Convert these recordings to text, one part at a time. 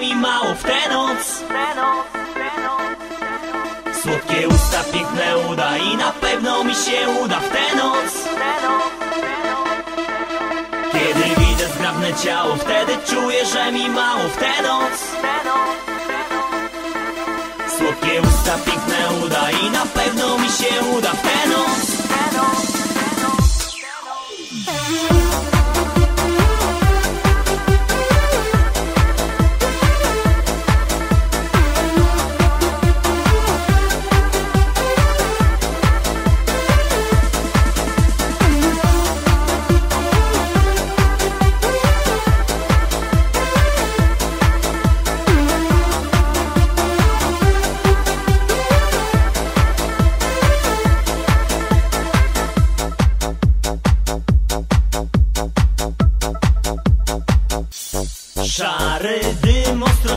mi mało w tę noc. Słodkie usta, piękne uda i na pewno mi się uda w tę noc. Kiedy widzę zgrabne ciało, wtedy czuję, że mi mało w tę noc. Słodkie usta, piękne uda i na pewno mi się uda w tę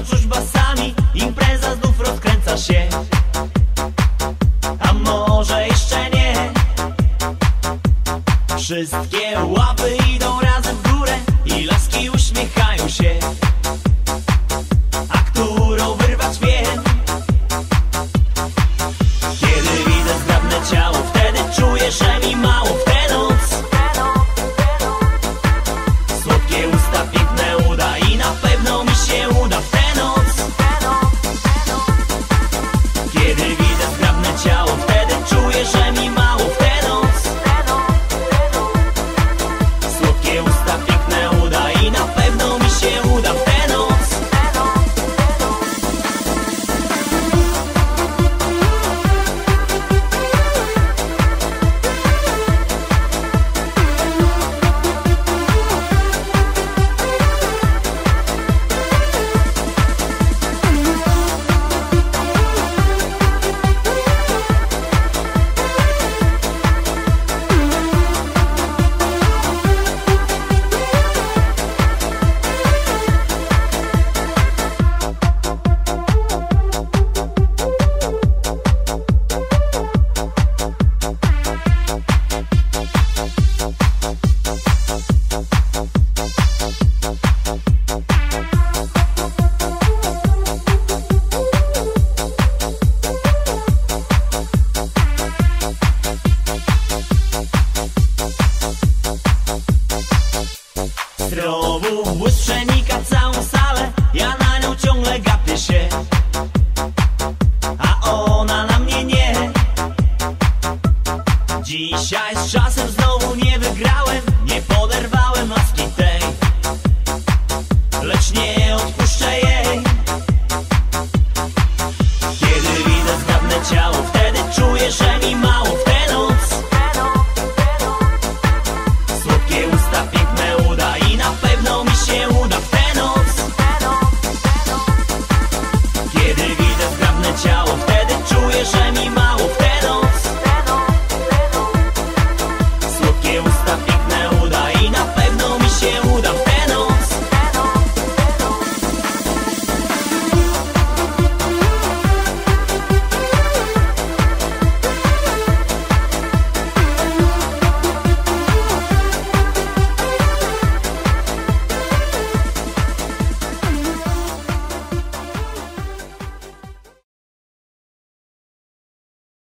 czuć basami Impreza znów rozkręca się. A może jeszcze nie? Wszystkie łapy idą razem w górę I laski uśmiechają się zdrową, łystrzenie